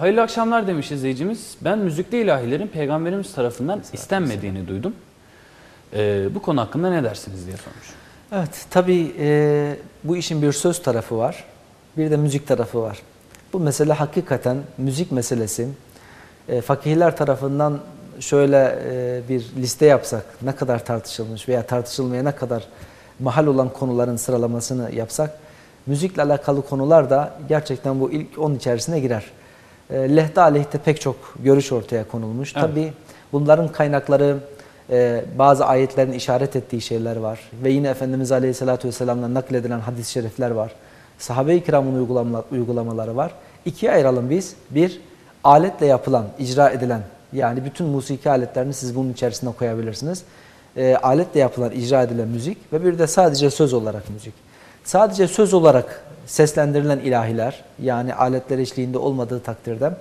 hayırlı akşamlar demiş izleyicimiz. Ben müzikli ilahilerin peygamberimiz tarafından istenmediğini duydum. Ee, bu konu hakkında ne dersiniz diye sormuş. Evet, tabii e, bu işin bir söz tarafı var, bir de müzik tarafı var. Bu mesele hakikaten müzik meselesi. E, fakihler tarafından şöyle e, bir liste yapsak, ne kadar tartışılmış veya tartışılmaya ne kadar mahal olan konuların sıralamasını yapsak, müzikle alakalı konular da gerçekten bu ilk 10 içerisine girer. E, lehte aleyhte pek çok görüş ortaya konulmuş. Evet. Tabii bunların kaynakları e, bazı ayetlerin işaret ettiği şeyler var. Ve yine Efendimiz Aleyhisselatü Vesselam'dan nakledilen hadis-i şerifler var. Sahabe-i kiramın uygulama, uygulamaları var. İkiye ayıralım biz. Bir, aletle yapılan, icra edilen, yani bütün musiki aletlerini siz bunun içerisine koyabilirsiniz. E, aletle yapılan, icra edilen müzik ve bir de sadece söz olarak müzik. Sadece söz olarak seslendirilen ilahiler, yani aletler eşliğinde olmadığı takdirde,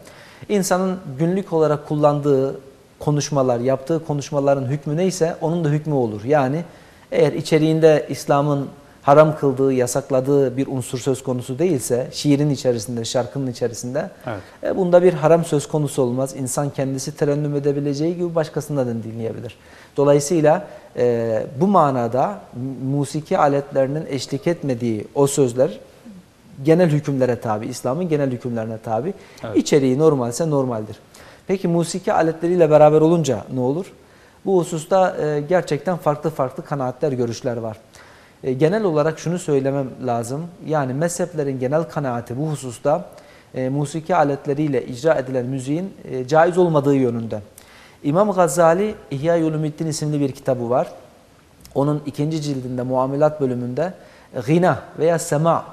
insanın günlük olarak kullandığı konuşmalar, yaptığı konuşmaların hükmü neyse onun da hükmü olur. Yani eğer içeriğinde İslam'ın haram kıldığı, yasakladığı bir unsur söz konusu değilse, şiirin içerisinde, şarkının içerisinde, Evet. e, bunda bir haram söz konusu olmaz. İnsan kendisi terennüm edebileceği gibi başkasından da dinleyebilir. Dolayısıyla e, bu manada musiki aletlerinin eşlik etmediği o sözler genel hükümlere tabi, İslam'ın genel hükümlerine tabi. Evet. İçeriği normalse normaldir. Peki musiki aletleriyle beraber olunca ne olur? Bu hususta e, gerçekten farklı farklı kanaatler, görüşler var. E, genel olarak şunu söylemem lazım. Yani mezheplerin genel kanaati bu hususta e, musiki aletleriyle icra edilen müziğin e, caiz olmadığı yönünde. İmam Gazali İhya Ulumuddin isimli bir kitabı var. Onun ikinci cildinde muamelat bölümünde gina veya sema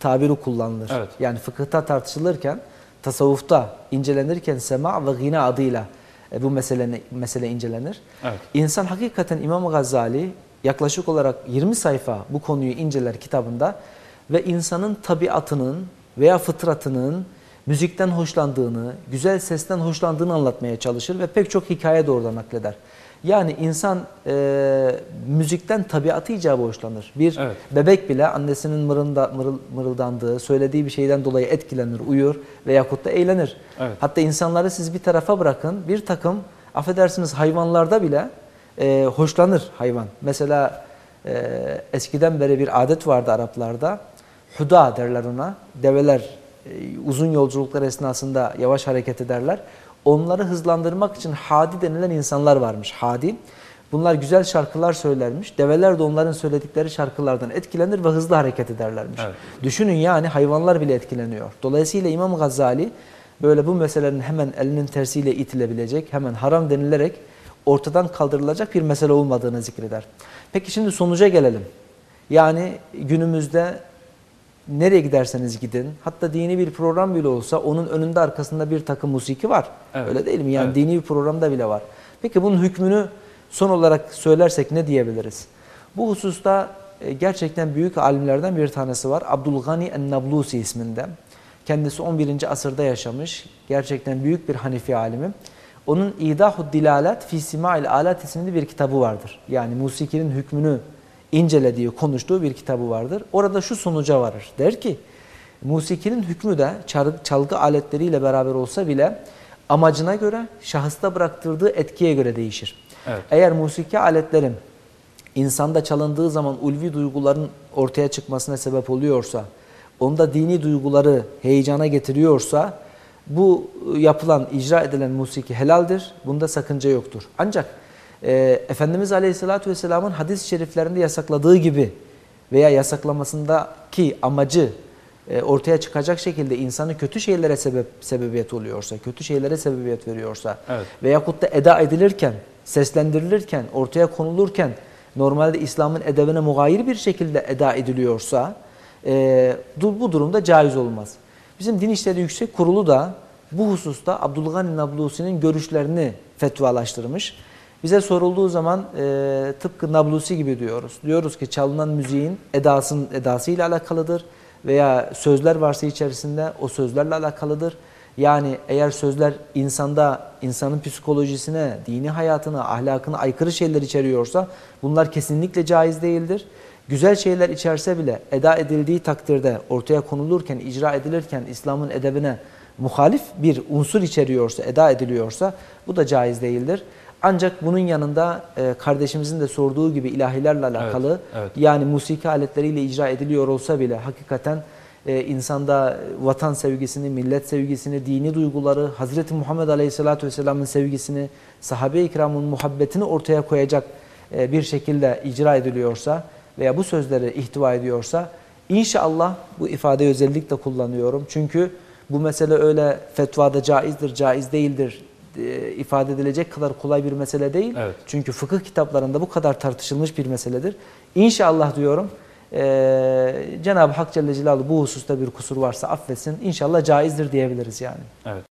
tabiri kullanılır. Evet. Yani fıkıhta tartışılırken, tasavvufta incelenirken sema ve gina adıyla e, bu mesele, mesele incelenir. Evet. İnsan hakikaten İmam Gazali yaklaşık olarak 20 sayfa bu konuyu inceler kitabında ve insanın tabiatının veya fıtratının müzikten hoşlandığını, güzel sesten hoşlandığını anlatmaya çalışır ve pek çok hikaye de nakleder. Yani insan e, müzikten tabiatı icabı hoşlanır. Bir Evet. bebek bile annesinin mırılda, mırıl, mırıldandığı, söylediği bir şeyden dolayı etkilenir, uyur veyahut da eğlenir. Evet. Hatta insanları siz bir tarafa bırakın, bir takım affedersiniz hayvanlarda bile e, hoşlanır hayvan. Mesela e, eskiden beri bir adet vardı Araplarda. Huda derler ona. Develer e, uzun yolculuklar esnasında yavaş hareket ederler. Onları hızlandırmak için hadi denilen insanlar varmış. Hadi. Bunlar güzel şarkılar söylermiş. Develer de onların söyledikleri şarkılardan etkilenir ve hızlı hareket ederlermiş. Evet. Düşünün yani hayvanlar bile etkileniyor. Dolayısıyla İmam Gazali böyle bu meselenin hemen elinin tersiyle itilebilecek, hemen haram denilerek ortadan kaldırılacak bir mesele olmadığını zikreder. Peki şimdi sonuca gelelim. Yani günümüzde nereye giderseniz gidin, hatta dini bir program bile olsa onun önünde arkasında bir takım musiki var. Evet. Öyle değil mi? Yani Evet. dini bir programda bile var. Peki bunun hükmünü son olarak söylersek ne diyebiliriz? Bu hususta e, gerçekten büyük alimlerden bir tanesi var. Abdülgani en-Nablusi isminde. Kendisi 11. asırda yaşamış. Gerçekten büyük bir Hanefi alimi. Onun İdahud Dilalat fi Sima'il Alat isimli bir kitabı vardır. Yani musikinin hükmünü incelediği, konuştuğu bir kitabı vardır. Orada şu sonuca varır. Der ki, musikinin hükmü de çalgı aletleriyle beraber olsa bile amacına göre, şahısta bıraktırdığı etkiye göre değişir. Evet. Eğer musiki aletlerin insanda çalındığı zaman ulvi duyguların ortaya çıkmasına sebep oluyorsa, onda dini duyguları heyecana getiriyorsa, bu yapılan, icra edilen musiki helaldir. Bunda sakınca yoktur. Ancak e, Efendimiz Aleyhisselatü Vesselam'ın hadis-i şeriflerinde yasakladığı gibi veya yasaklamasındaki amacı e, ortaya çıkacak şekilde insanı kötü şeylere sebep sebebiyet oluyorsa, kötü şeylere sebebiyet veriyorsa Evet. veyahut da eda edilirken, seslendirilirken, ortaya konulurken normalde İslam'ın edebine mugayir bir şekilde eda ediliyorsa e, bu durumda caiz olmaz. Bizim Din İşleri Yüksek Kurulu da bu hususta Abdülgani Nablusi'nin görüşlerini fetvalaştırmış. Bize sorulduğu zaman e, tıpkı Nablusi gibi diyoruz. Diyoruz ki çalınan müziğin edasının edasıyla alakalıdır veya sözler varsa içerisinde o sözlerle alakalıdır. Yani eğer sözler insanda, insanın psikolojisine, dini hayatına, ahlakına aykırı şeyler içeriyorsa bunlar kesinlikle caiz değildir. Güzel şeyler içerse bile eda edildiği takdirde ortaya konulurken, icra edilirken İslam'ın edebine muhalif bir unsur içeriyorsa, eda ediliyorsa bu da caiz değildir. Ancak bunun yanında e, kardeşimizin de sorduğu gibi ilahilerle alakalı evet. yani musiki aletleriyle icra ediliyor olsa bile hakikaten e, insanda vatan sevgisini, millet sevgisini, dini duyguları, Hazreti Muhammed Aleyhisselatü Vesselam'ın sevgisini, sahabe-i kiramın muhabbetini ortaya koyacak e, bir şekilde icra ediliyorsa veya bu sözleri ihtiva ediyorsa inşallah bu ifadeyi özellikle kullanıyorum. Çünkü bu mesele öyle fetvada caizdir, caiz değildir e, ifade edilecek kadar kolay bir mesele değil. Evet. Çünkü fıkıh kitaplarında bu kadar tartışılmış bir meseledir. İnşallah diyorum e, Cenab-ı Hak Celle Celaluhu bu hususta bir kusur varsa affetsin. İnşallah caizdir diyebiliriz yani. Evet.